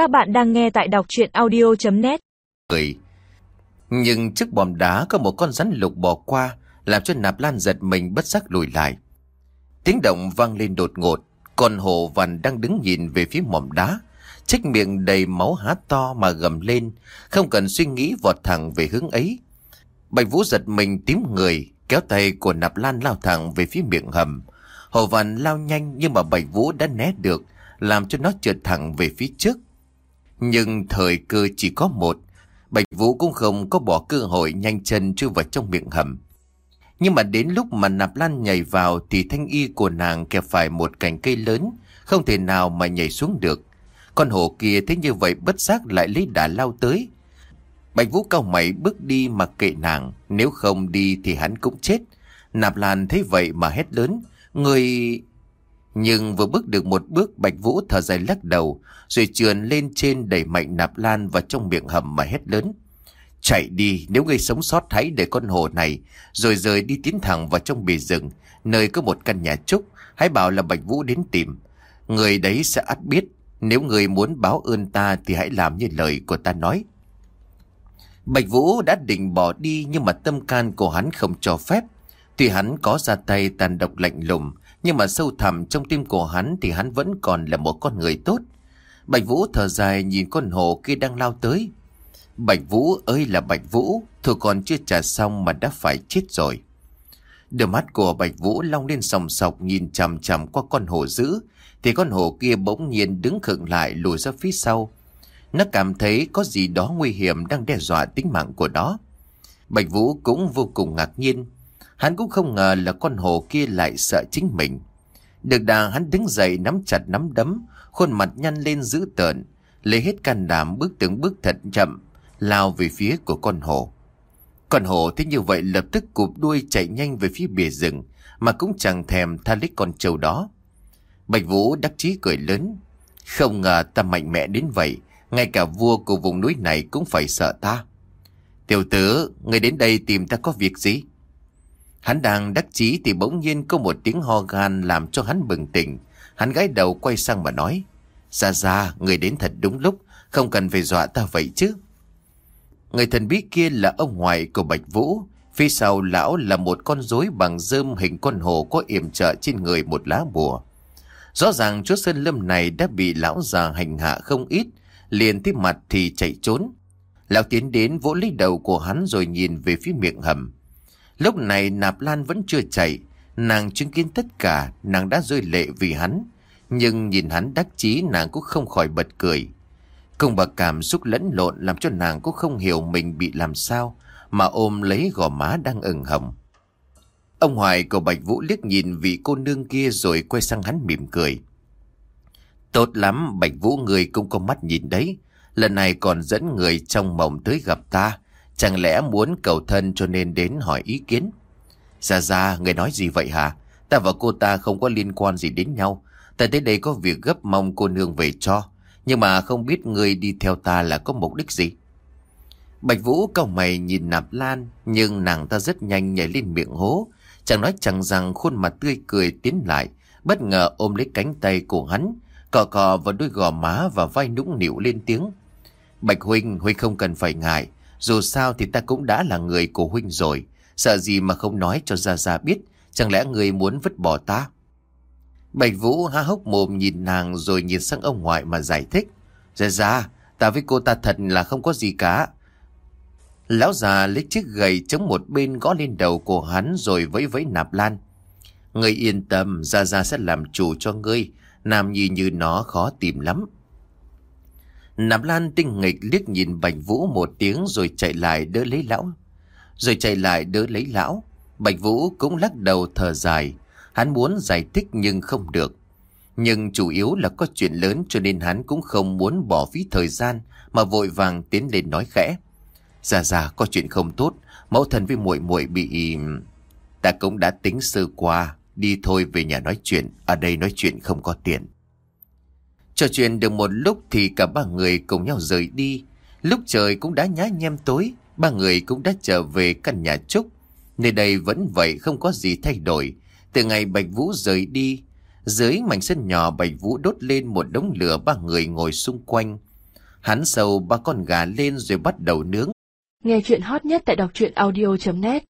Các bạn đang nghe tại đọc chuyện audio.net. Nhưng trước bòm đá có một con rắn lục bò qua, làm cho nạp lan giật mình bất giác lùi lại. Tiếng động vang lên đột ngột, con hồ vằn đang đứng nhìn về phía mỏm đá. Trách miệng đầy máu há to mà gầm lên, không cần suy nghĩ vọt thẳng về hướng ấy. Bạch Vũ giật mình tím người, kéo tay của nạp lan lao thẳng về phía miệng hầm. Hồ vằn lao nhanh nhưng mà Bạch Vũ đã né được, làm cho nó trượt thẳng về phía trước. Nhưng thời cơ chỉ có một, Bạch Vũ cũng không có bỏ cơ hội nhanh chân chui vào trong miệng hầm. Nhưng mà đến lúc mà nạp lan nhảy vào thì thanh y của nàng kẹp phải một cành cây lớn, không thể nào mà nhảy xuống được. Con hổ kia thế như vậy bất giác lại lấy đà lao tới. Bạch Vũ cao mày bước đi mà kệ nàng, nếu không đi thì hắn cũng chết. Nạp lan thấy vậy mà hét lớn, người... Nhưng vừa bước được một bước, Bạch Vũ thở dài lắc đầu, Rồi trườn lên trên đẩy mạnh nạp lan vào trong miệng hầm mà hét lớn. Chạy đi, nếu ngươi sống sót hãy để con hồ này, Rồi rời đi tiến thẳng vào trong bì rừng, Nơi có một căn nhà trúc, Hãy bảo là Bạch Vũ đến tìm. Người đấy sẽ ắt biết, Nếu người muốn báo ơn ta thì hãy làm như lời của ta nói. Bạch Vũ đã định bỏ đi nhưng mà tâm can của hắn không cho phép Tuy hắn có ra tay tàn độc lạnh lùng nhưng mà sâu thẳm trong tim của hắn thì hắn vẫn còn là một con người tốt. Bạch Vũ thở dài nhìn con hồ kia đang lao tới. Bạch Vũ ơi là Bạch Vũ, thôi còn chưa trả xong mà đã phải chết rồi. Đôi mắt của Bạch Vũ long lên sòng sọc nhìn chằm chằm qua con hồ dữ, thì con hồ kia bỗng nhiên đứng khựng lại lùi ra phía sau. Nó cảm thấy có gì đó nguy hiểm đang đe dọa tính mạng của nó. Bạch Vũ cũng vô cùng ngạc nhiên. Hắn cũng không ngờ là con hồ kia lại sợ chính mình. Được đà hắn đứng dậy nắm chặt nắm đấm, khuôn mặt nhăn lên dữ tợn, lấy hết can đảm bước từng bước thật chậm, lao về phía của con hồ. Con hồ thế như vậy lập tức cụp đuôi chạy nhanh về phía bìa rừng, mà cũng chẳng thèm tha lít con trâu đó. Bạch Vũ đắc chí cười lớn, không ngờ ta mạnh mẽ đến vậy, ngay cả vua của vùng núi này cũng phải sợ ta. Tiểu tử, người đến đây tìm ta có việc gì? Hắn đang đắc chí thì bỗng nhiên có một tiếng ho gan làm cho hắn bừng tỉnh. Hắn gái đầu quay sang mà nói. Ra ra, người đến thật đúng lúc, không cần phải dọa ta vậy chứ. Người thần bí kia là ông ngoại của Bạch Vũ. Phía sau lão là một con rối bằng dơm hình con hồ có yểm trợ trên người một lá bùa. Rõ ràng chúa Sơn Lâm này đã bị lão già hành hạ không ít, liền tiếp mặt thì chạy trốn. Lão tiến đến vỗ lấy đầu của hắn rồi nhìn về phía miệng hầm. Lúc này Nạp Lan vẫn chưa chạy, nàng chứng kiến tất cả, nàng đã rơi lệ vì hắn. Nhưng nhìn hắn đắc chí nàng cũng không khỏi bật cười. Cùng bà cảm xúc lẫn lộn làm cho nàng cũng không hiểu mình bị làm sao, mà ôm lấy gò má đang ửng hồng. Ông Hoài của Bạch Vũ liếc nhìn vị cô nương kia rồi quay sang hắn mỉm cười. Tốt lắm, Bạch Vũ người cũng có mắt nhìn đấy. Lần này còn dẫn người trong mộng tới gặp ta. Chẳng lẽ muốn cầu thân cho nên đến hỏi ý kiến? Ra ra, người nói gì vậy hả? Ta và cô ta không có liên quan gì đến nhau. Ta tới đây có việc gấp mong cô nương về cho. Nhưng mà không biết người đi theo ta là có mục đích gì? Bạch Vũ cầu mày nhìn nạp lan, nhưng nàng ta rất nhanh nhảy lên miệng hố. Chẳng nói chẳng rằng khuôn mặt tươi cười tiến lại, bất ngờ ôm lấy cánh tay của hắn, cò cò vào đôi gò má và vai nũng nịu lên tiếng. Bạch Huynh, Huynh không cần phải ngại, dù sao thì ta cũng đã là người của huynh rồi. Sợ gì mà không nói cho Gia Gia biết. Chẳng lẽ người muốn vứt bỏ ta? Bạch Vũ há hốc mồm nhìn nàng rồi nhìn sang ông ngoại mà giải thích. Gia Gia, ta với cô ta thật là không có gì cả. Lão già lấy chiếc gậy chống một bên gõ lên đầu của hắn rồi vẫy vẫy nạp lan. Ngươi yên tâm, Gia Gia sẽ làm chủ cho ngươi. Nam nhi như nó khó tìm lắm. Nạp Lan tinh nghịch liếc nhìn Bạch Vũ một tiếng rồi chạy lại đỡ lấy lão. Rồi chạy lại đỡ lấy lão. Bạch Vũ cũng lắc đầu thở dài. Hắn muốn giải thích nhưng không được. Nhưng chủ yếu là có chuyện lớn cho nên hắn cũng không muốn bỏ phí thời gian mà vội vàng tiến lên nói khẽ. Dạ dạ có chuyện không tốt, mẫu thân với muội muội bị... Ta cũng đã tính sơ qua, đi thôi về nhà nói chuyện, ở đây nói chuyện không có tiền. Trò chuyện được một lúc thì cả ba người cùng nhau rời đi. Lúc trời cũng đã nhá nhem tối, ba người cũng đã trở về căn nhà trúc. Nơi đây vẫn vậy không có gì thay đổi. Từ ngày Bạch Vũ rời đi, dưới mảnh sân nhỏ Bạch Vũ đốt lên một đống lửa ba người ngồi xung quanh. Hắn sầu ba con gà lên rồi bắt đầu nướng. Nghe chuyện hot nhất tại đọc truyện audio.net